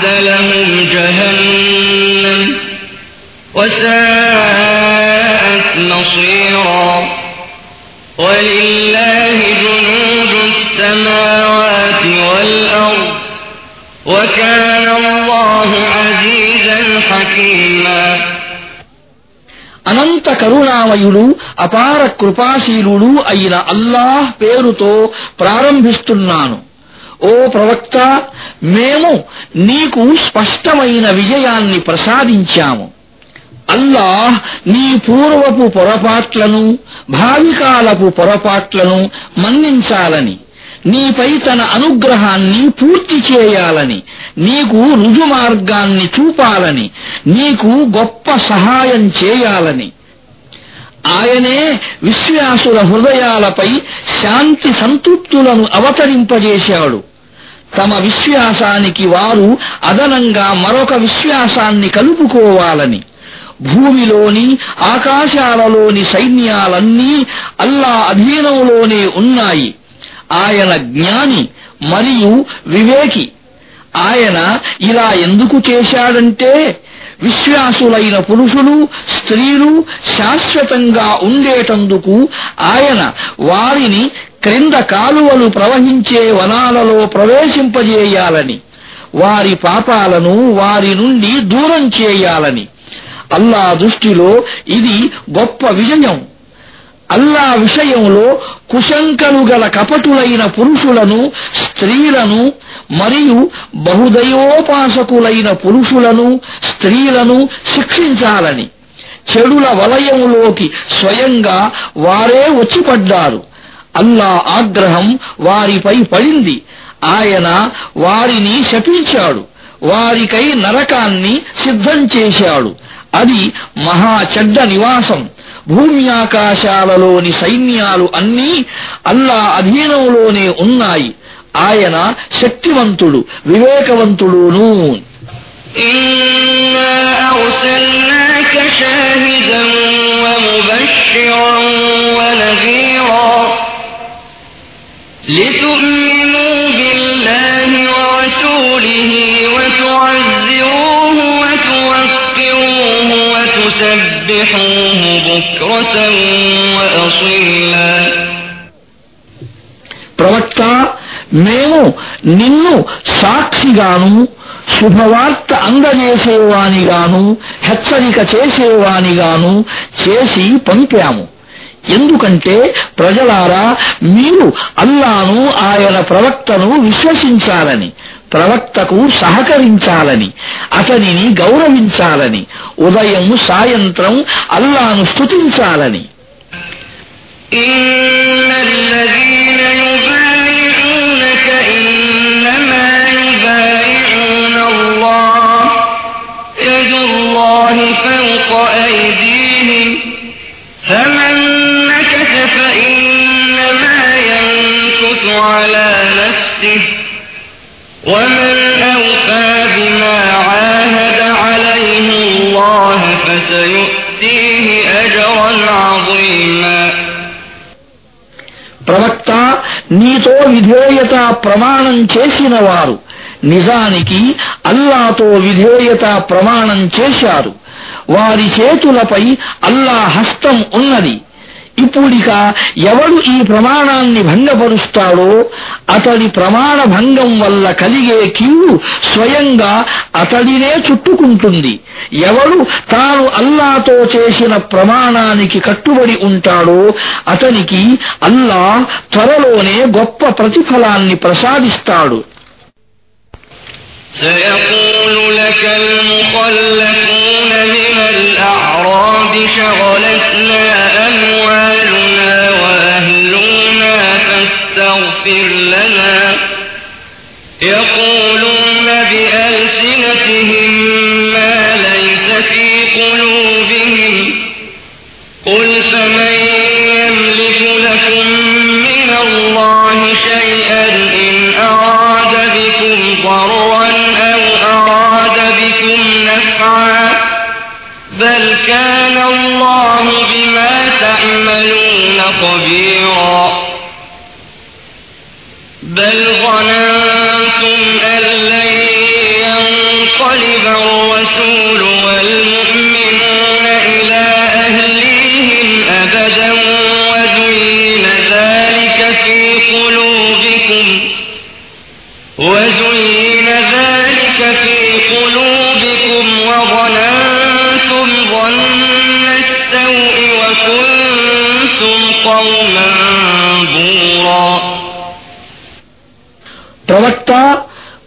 وأعد لهم جهنم وساءت مصيرا ولله جنود السماوات والأرض وكان الله عزيزا حكيما అనంత కరుణామయుడు అపార కృపాశీలుడు అయిన అల్లాహ్ పేరుతో ప్రారంభిస్తున్నాను ఓ ప్రవక్త మేము నీకు స్పష్టమైన విజయాన్ని ప్రసాదించాము. అల్లాహ్ నీ పూర్వపు పొరపాట్లను భావికాలపు పొరపాట్లను మన్నించాలని నీపై తన అనుగ్రహాన్ని పూర్తి చేయాలని నీకు రుజుమార్గాన్ని చూపాలని నీకు గొప్ప సహాయం చేయాలని. ఆయనే విశ్వాసుల హృదయాలపై శాంతి సంతృప్తులను అవతరింపజేశాడు. తమ విశ్వాసానికి వారు అదనంగా మరొక విశ్వాసాన్ని కలుపుకోవాలని. భూమిలోని ఆకాశాలలోని సైన్యాలన్నీ అల్లా అధీనంలోనే ఉన్నాయి. ఆయన జ్ఞాని మరియు వివేకి. ఆయన ఇలా ఎందుకు చేశాడంటే విశ్వాసులైన పురుషులు స్త్రీలు శాశ్వతంగా ఉండేటందుకు ఆయన వారిని క్రింద కాలువలు ప్రవహించే వనాలలో ప్రవేశింపజేయాలని వారి పాపాలను వారి నుండి దూరం చేయాలని. అల్లా దృష్టిలో ఇది గొప్ప విజయం. అల్లా విషయంలో కుశంకలు గల కపటులైన పురుషులను స్త్రీలను మరియు బహుదయోపాసకులైన పురుషులను స్త్రీలను శిక్షించాలని చెడుల వలయములోకి స్వయంగా వారే వచ్చిపడ్డారు. అల్లా ఆగ్రహం వారిపై పడింది. ఆయన వారిని శపించాడు. వారికై నరకాన్ని సిద్ధం చేశాడు. అది మహా చెడ్డ నివాసం. భూమి ఆకాశాలలోని సైన్యాలు అన్నీ అల్లా అధీనంలోనే ఉన్నాయి ఆయన శక్తివంతుడు వివేకవంతుడును إنا أرسلناك شاهدا ومبشرا ونذيرا لتؤمنوا بالله ورسوله وتعزروه وتوقروه وتسبحوه بكرة وأصيلا ప్రవక్త మేము నిన్ను సాక్షిగాను శుభవార్త అందజేసేవానిగాను హెచ్చరిక చేసేవానిగాను చేసి పంపాము ఎందుకంటే ప్రజలారా మీరు అల్లాను ఆయన ప్రవక్తను విశ్వసించాలని ప్రవక్తకు సహకరించాలని అతనిని గౌరవించాలని ఉదయం సాయంత్రం అల్లాను స్తుతించాలని إن الذين ومن أوفى بما عاهد عليه الله فسيؤتيه أجرا عظيما ప్రవక్త నీతో విధేయత ప్రమాణం చేసిన వారు నిజానికి అల్లాతో విధేయత ప్రమాణం చేశారు వారి చేతులపై అల్లా హస్తం ఉన్నది ఇప్పుడిక ఎవడు ఈ ప్రమాణాన్ని భంగపరుస్తాడో అతడి ప్రమాణ భంగం వల్ల కలిగే కీడు స్వయంగా అతడినే చుట్టుకుంటుంది ఎవడు తాను అల్లాతో చేసిన ప్రమాణానికి కట్టుబడి ఉంటాడో అతనికి అల్లా త్వరలోనే గొప్ప ప్రతిఫలాన్ని ప్రసాదిస్తాడు سيقول لك المخلفون من الأعراب شغلتنا فاستغفر لنا. يقولون ప్రవక్త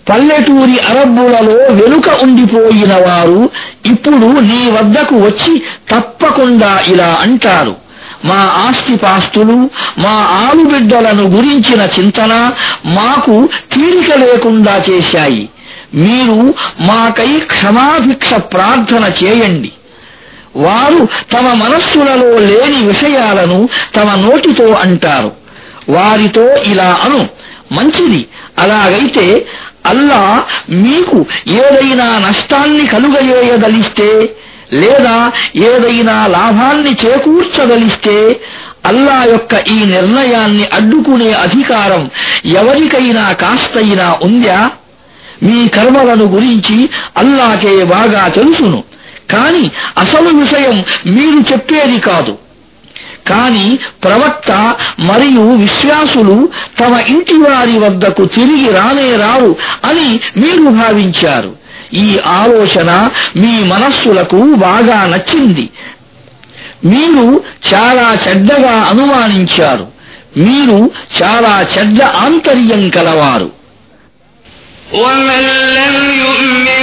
పల్లెటూరి అరబ్బులలో వెనుక ఉండిపోయిన వారు ఇప్పుడు నీ వద్దకు వచ్చి తప్పకుండా ఇలా అంటారు. మా ఆస్తిపాస్తులు మా ఆలుబిడ్డలను గురించిన చింతన మాకు తీరిక లేకుండా చేశాయి. మీరు మాకై క్షమాభిక్ష ప్రార్థన చేయండి. వారు తమ మనస్సులలో లేని విషయాలను తమ నోటితో అంటారు. వారితో ఇలా అను. మంచిది. అలాగైతే అల్లా మీకు ఏదైనా నష్టాన్ని కలుగజేయదలిస్తే లేదా ఏదైనా లాభాన్ని చేకూర్చదలిస్తే అల్లా యొక్క ఈ నిర్ణయాన్ని అడ్డుకునే అధికారం ఎవరికైనా కాస్తైనా ఉందా? మీ కర్మలను గురించి అల్లాకే బాగా తెలుసును. కాని అసలు విషయం మీరు చెప్పేది కాదు. కాని ప్రవక్త మరియు విశ్వాసులు తమ ఇంటి వారి వద్దకు తిరిగి రానే రావు అని మీరు భావించారు ఈ ఆలోచన మీ మనస్సులకు బాగా నచ్చింది మీరు చాలా చెడ్డగా అనుమానించారు మీరు చాలా చెడ్డ ఆంతర్యం కలవారు ومن لم يؤمن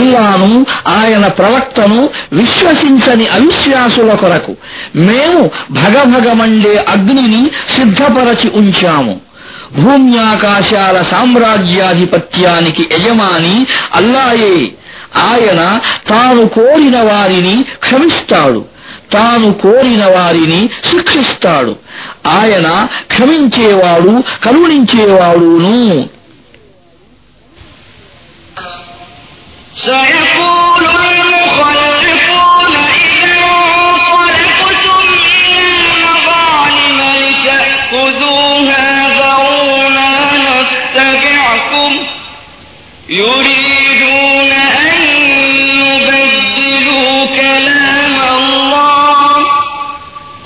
అల్లాను ఆయన ప్రవక్తను విశ్వసించని అవిశ్వాసుల కొరకు మేము భగభగమండే అగ్నిని సిద్ధపరచి ఉంచాము. భూమ్యాకాశాల సామ్రాజ్యాధిపత్యానికి యజమాని అల్లాయే. ఆయన తాను కోరిన వారిని క్షమిస్తాడు. తాను కోరిన వారిని శిక్షిస్తాడు. ఆయన క్షమించేవాడు కరుణించేవాడును. سيقول المخلفون إذا انطلقتم نتبعكم يريدون أن يبدلوا كلام الله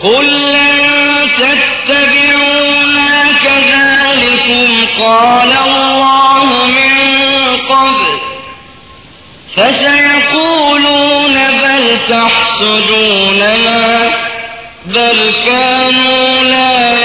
قل لن كذلكم قال الله فسيقولون بل تحسدوننا بل كانوا لا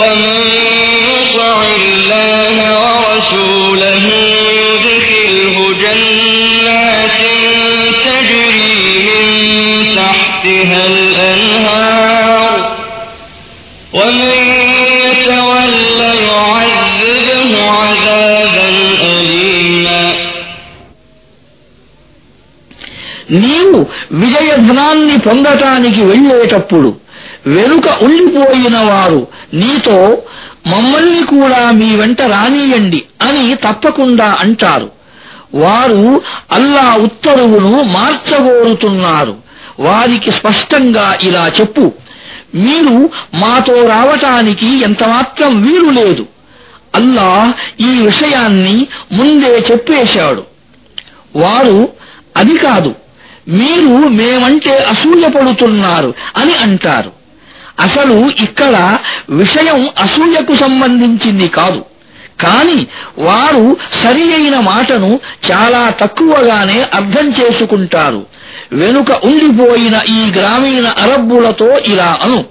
ومن يطع الله ورسوله يدخله جنات تجري من تحتها الأنهار ومن يتول يعذبه عذابا أليما నీవు విజయధనాన్ని పొందటానికి వెళ్ళేటప్పుడు వెనుక ఉండిపోయిన వారు. నీతో మమ్మల్ని కూడా మీ వెంట రానియండి అని తప్పకుండా అంటారు. వారు అల్లా ఉత్తర్వును మార్చగోరుతున్నారు వారికి స్పష్టంగా ఇలా చెప్పు. మీరు మాతో రావటానికి ఎంతమాత్రం వీలు లేదు. అల్లా ఈ విషయాన్ని ముందే చెప్పేశాడు. వారు అది కాదు. మీరు మేమంటే అసూయపడుతున్నారు అని అంటారు. అసలు ఇక్కడ విషయం అసూయకు సంబంధించింది కాదు. కాని వారు సరి అయిన మాటను చాలా తక్కువగానే అర్థం చేసుకుంటారు. వెనుక ఉండిపోయిన ఈ గ్రామీణ అరబ్బులతో ఇలా అను.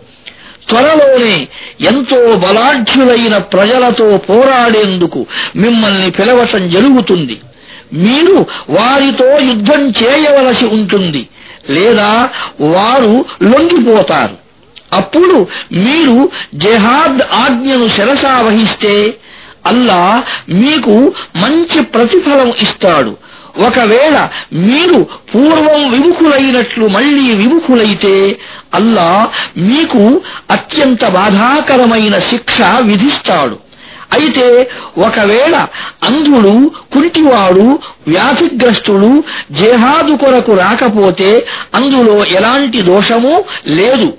త్వరలోనే ఎంతో బలాఢ్యులైన ప్రజలతో పోరాడేందుకు మిమ్మల్ని పిలవటం జరుగుతుంది. మీరు వారితో యుద్ధం చేయవలసి ఉంటుంది. లేదా వారు లొంగిపోతారు. అప్పుడు మీరు జెహాద్ ఆజ్ఞను శిరసా వహిస్తే అల్లా మీకు మంచి ప్రతిఫలం ఇస్తాడు. ఒకవేళ మీరు పూర్వం విముఖులైనట్లు మళ్ళీ విముఖులైతే అల్లా మీకు అత్యంత బాధాకరమైన శిక్ష విధిస్తాడు. అయితే ఒకవేళ అంధుడు కుంటివాడు వ్యాధిగ్రస్తుడు జేహాదు కొరకు రాకపోతే అందులో ఎలాంటి దోషమూ లేదు.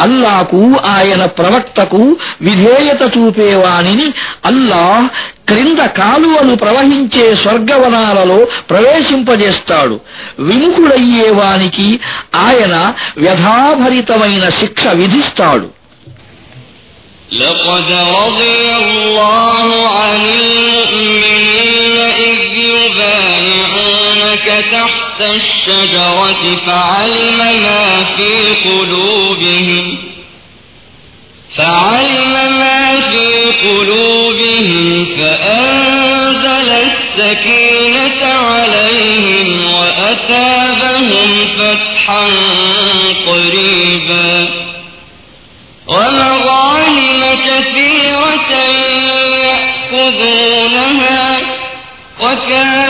అల్లాకు ఆయన ప్రవక్తకు విధేయత చూపేవానిని అల్లాహ్ క్రింద కాలువలు ప్రవహించే స్వర్గవనాలలో ప్రవేశింపజేస్తాడు విముఖుడయ్యేవానికి ఆయన వ్యధాభరితమైన శిక్ష విధిస్తాడు لقد رضي الله عن المؤمنين إذ يبايعونك تحت الشجرة فعلم ما في قلوبهم فعلم ما في قلوبهم فأنزل السكينة عليهم وأتابهم فتحا قريبا. ومغانم كثيرة يأخذونها وكان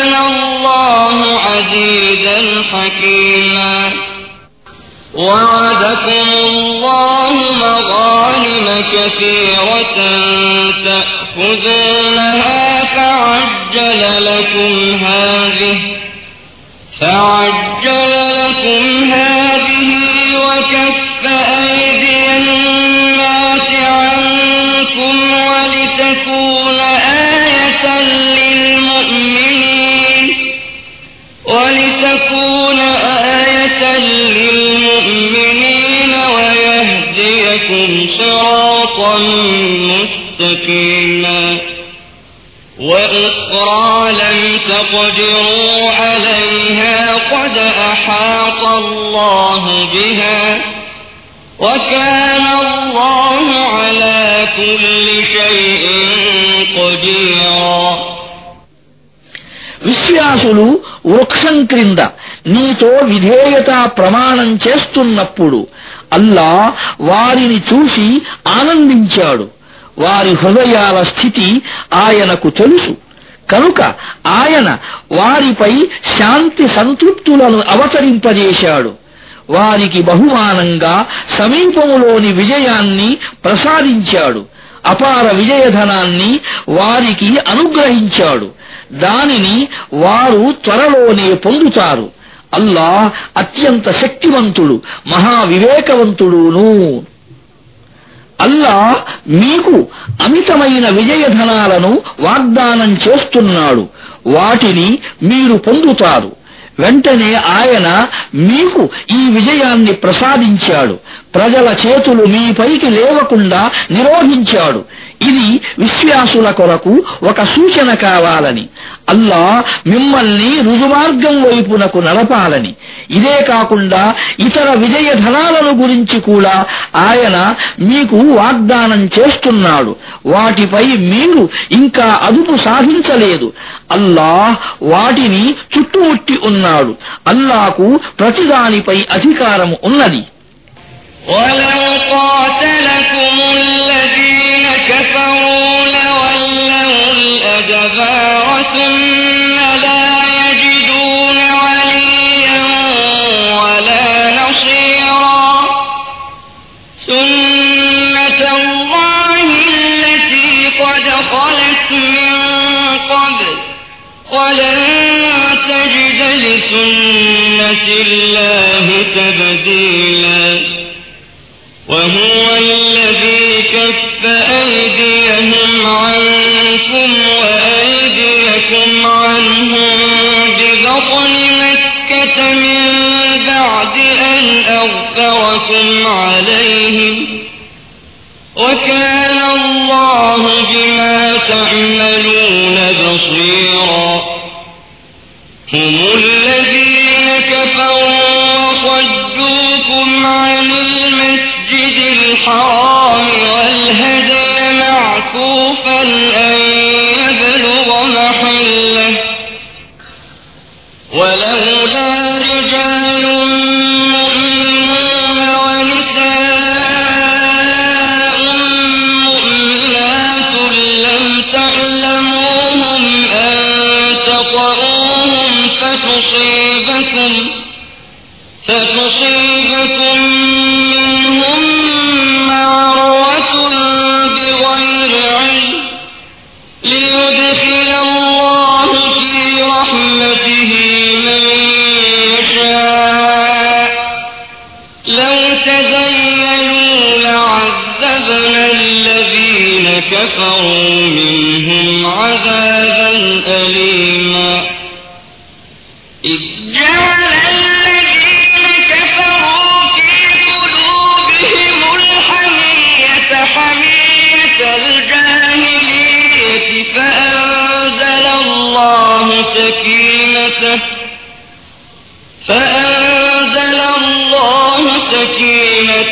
الله عزيزا حكيما وعدكم الله مغانم كثيرة تأخذونها فعجل لكم هذه فعجل مستقيما وأخرى لم تقدروا عليها قد أحاط الله بها وكان الله على كل شيء قديرا విశ్వాసులు వృక్షం క్రింద నీతో విధేయత ప్రమాణం చేస్తున్నప్పుడు అల్లా వారిని చూసి ఆనందించాడు వారి హృదయాల స్థితి ఆయనకు తెలుసు. కనుక ఆయన వారిపై శాంతి సంతృప్తులను అవతరింపజేశాడు. వారికి బహుమానంగా సమీపములోని విజయాన్ని ప్రసాదించాడు. అపార విజయధనాన్ని వారికి అనుగ్రహించాడు. దానిని వారు త్వరలోనే పొందుతారు. అల్లాహ్ అత్యంత శక్తివంతుడు మహావివేకవంతుడును. అల్లా మీకు అమితమైన విజయధనాలను వాగ్దానం చేస్తున్నాడు. వాటిని మీరు పొందుతారు. వెంటనే ఆయన మీకు ఈ విజయాన్ని ప్రసాదించాడు. ప్రజల చేతులు మీపైకి లేవకుండా నిరోధించాడు. ఇది విశ్వాసుల కొరకు ఒక సూచన కావాలని అల్లా మిమ్మల్ని రుజుమార్గం వైపునకు నడపాలని ఇదే కాకుండా ఇతర విజయధనాలను గురించి కూడా ఆయన మీకు వాగ్దానం చేస్తున్నాడు వాటిపై మీరు ఇంకా అదుపు సాధించలేదు అల్లాహ్ వాటిని చుట్టుముట్టి ఉన్నాడు అల్లాకు ప్రతిదానిపై అధికారం ఉన్నది ولو قاتلكم الله تبديلا. وهو الذي كف أيديهم أغفركم عليهم. وكان الله بما تعملون بصيرا. هم الذين كفروا وصدوكم عن المسجد الحرام والهدي معكوفا أن فتصيبكم فتصيبكم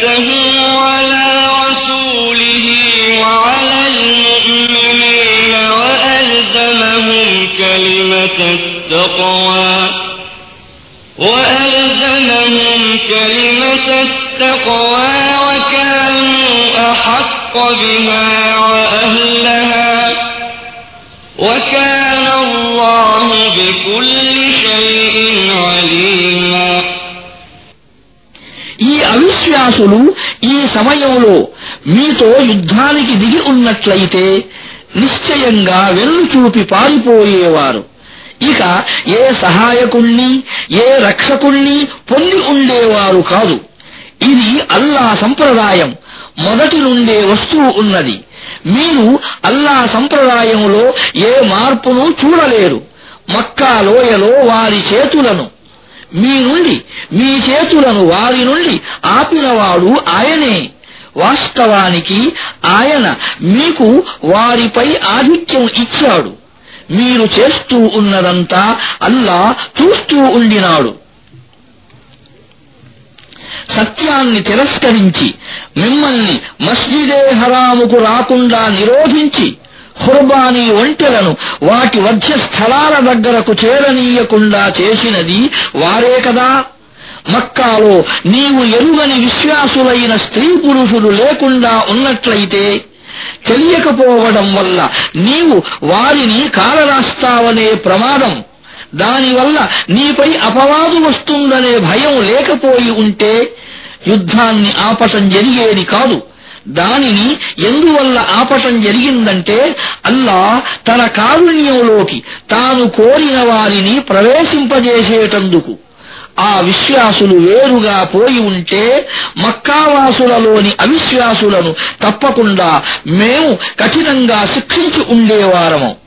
سكينته على التقوى. అవిశ్వాసులు ఈ సమయంలో మీతో యుద్ధానికి దిగి ఉన్నట్లయితే నిశ్చయంగా వెన్ను చూపి పారిపోయేవారు. ఇక ఏ సహాయకుణ్ణి ఏ రక్షకుణ్ణి పొంది ఉండేవారు కాదు. ఇది అల్లా సంప్రదాయం. మొదటి నుండే వస్తూ ఉన్నది. మీరు అల్లా సంప్రదాయంలో ఏ మార్పును చూడలేరు. మక్కా లోయలో వారి చేతులను మీ నుండి మీ చేతులను వారి నుండి ఆపినవాడు ఆయనే. వాస్తవానికి ఆయన మీకు వారిపై ఆధిక్యం ఇచ్చాడు. మీరు చేస్తూ ఉన్నదంతా అల్లా చూస్తూ ఉండినాడు. సత్యాన్ని తిరస్కరించి మిమ్మల్ని మస్జిదే హరాముకు రాకుండా నిరోధించి ఖుర్బానీ ఒంటెలను వాటి మధ్య స్థలాల దగ్గరకు చేరనీయకుండా చేసినది వారే కదా. మక్కాలో నీవు ఎరుగని విశ్వాసులైన స్త్రీ పురుషులు లేకుండా ఉన్నట్లయితే తెలియకపోవడం వల్ల నీవు వారిని కాలరాస్తావనే ప్రమాదం. దానివల్ల నీపై అపవాదు వస్తుందనే భయం లేకపోయి ఉంటే యుద్ధాన్ని ఆపటం జరిగేది కాదు. దానిని ఎందువల్ల ఆపటం జరిగిందంటే అల్లా తన కారుణ్యంలోకి తాను కోరిన వారిని ప్రవేశింపజేసేటందుకు. ఆ విశ్వాసులు వేరుగా పోయి ఉంటే మక్కావాసులలోని అవిశ్వాసులను తప్పకుండా మేము కఠినంగా శిక్షించి ఉండేవారము.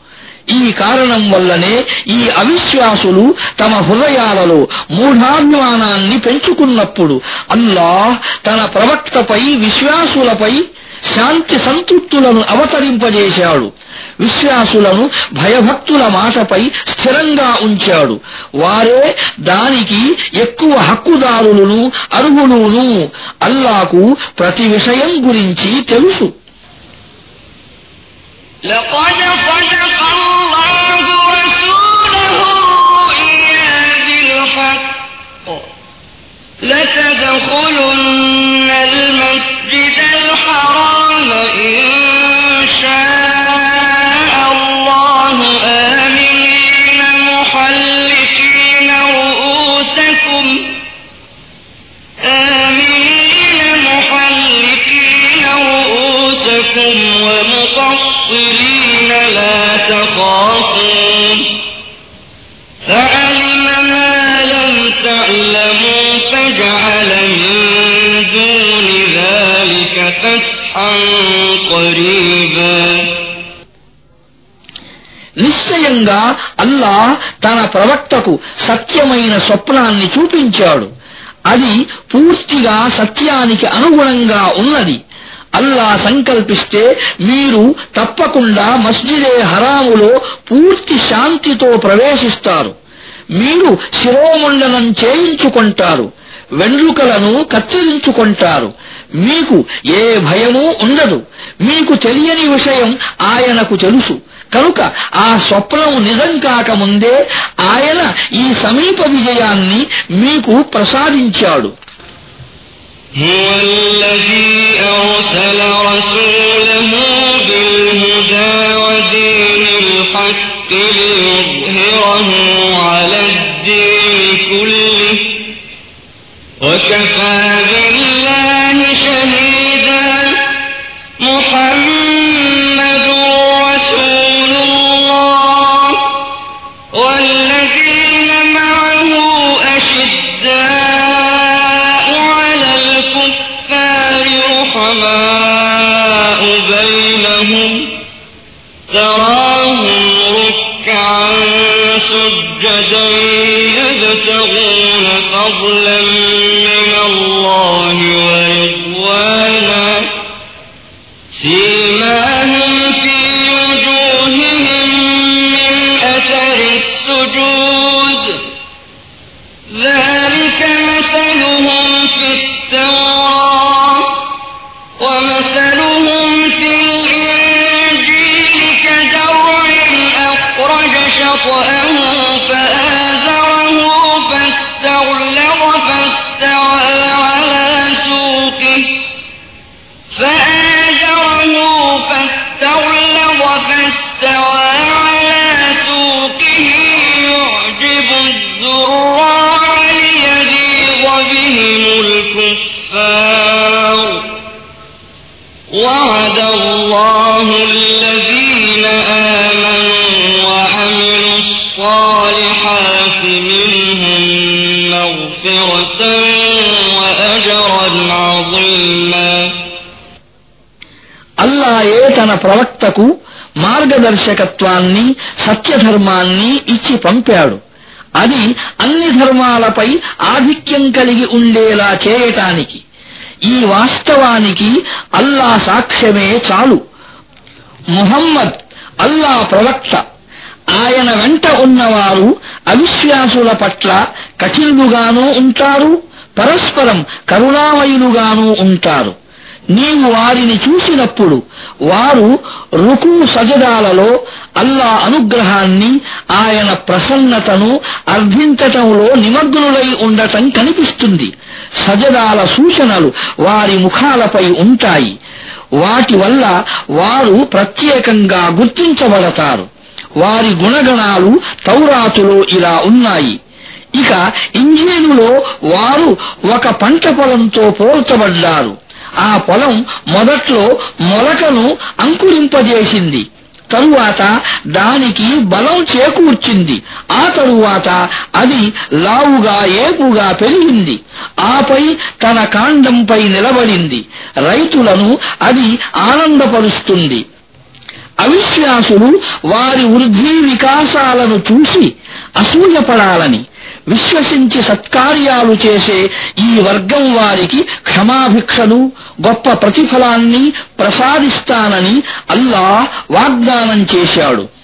ఈ కారణం వల్లనే ఈ అవిశ్వాసులు తమ హృదయాలలో మూఢాభిమానాన్ని పెంచుకున్నప్పుడు అల్లాహ్ తన ప్రవక్తపై విశ్వాసులపై శాంతి సంతృప్తులను అవతరింపజేశాడు విశ్వాసులను భయభక్తుల మాటపై స్థిరంగా ఉంచాడు వారే దానికి ఎక్కువ హక్కుదారులను అర్హులును అల్లాకు ప్రతి విషయం గురించి తెలుసు لقد صدق لتدخلن فتحا قريبا నిశ్చయంగా అల్లా తన ప్రవక్తకు సత్యమైన స్వప్నాన్ని చూపించాడు అది పూర్తిగా సత్యానికి అనుగుణంగా ఉన్నది అల్లా సంకల్పిస్తే మీరు తప్పకుండా మస్జిదే హరాములో పూర్తి శాంతితో ప్రవేశిస్తారు మీరు శిరోముండనం చేయించుకుంటారు వెండ్రుకలను కత్తిరించుకుంటారు మీకు ఏ భయమూ ఉండదు మీకు తెలియని విషయం ఆయనకు తెలుసు కనుక ఆ స్వప్నం నిజం కాకముందే ఆయన ఈ సమీప విజయాన్ని మీకు ప్రసాదించాడు هو الذي أرسل رسوله بالهدى ودين الحق ليظهره Let తన ప్రవక్తకు మార్గదర్శకత్వాన్ని సత్యధర్మాన్ని ఇచ్చి పంపాడు. అది అన్ని ధర్మాలపై ఆధిక్యం కలిగి ఉండేలా చేయటానికి. ఈ వాస్తవానికి అల్లా సాక్ష్యమే చాలు. ముహమ్మద్ అల్లా ప్రవక్త. ఆయన వెంట ఉన్నవారు అవిశ్వాసుల పట్ల కఠినులుగానూ ఉంటారు పరస్పరం కరుణామయులుగానూ ఉంటారు. నీవు వారిని చూసినప్పుడు వారు రుకు సజదాలలో అల్లా అనుగ్రహాన్ని ఆయన ప్రసన్నతను అర్థించటంలో నిమగ్నులై ఉండటం కనిపిస్తుంది. సజదాల సూచనలు వారి ముఖాలపై ఉంటాయి. వాటి వల్ల వారు ప్రత్యేకంగా గుర్తించబడతారు. వారి గుణగణాలు తౌరాతులో ఇలా ఉన్నాయి. ఇక ఇంజనీరులో వారు ఒక పంట పొలంతో పోల్చబడ్డారు. ఆ పొలం మొదట్లో మొలకను అంకురింపజేసింది. తరువాత దానికి బలం చేకూర్చింది. ఆ తరువాత అది లావుగా ఏపుగా పెరిగింది. ఆపై తన కాండంపై నిలబడింది. రైతులను అది ఆనందపరుస్తుంది. అవిశ్వాసులు వారి వృద్ధి వికాసాలను చూసి అసూయపడాలని విశ్వసించి సత్కార్యాలు చేసే ఈ వర్గం వారికి క్షమాభిక్షలు గొప్ప ప్రతిఫలాన్ని ప్రసాదిస్తానని అల్లా వాగ్దానం చేశాడు.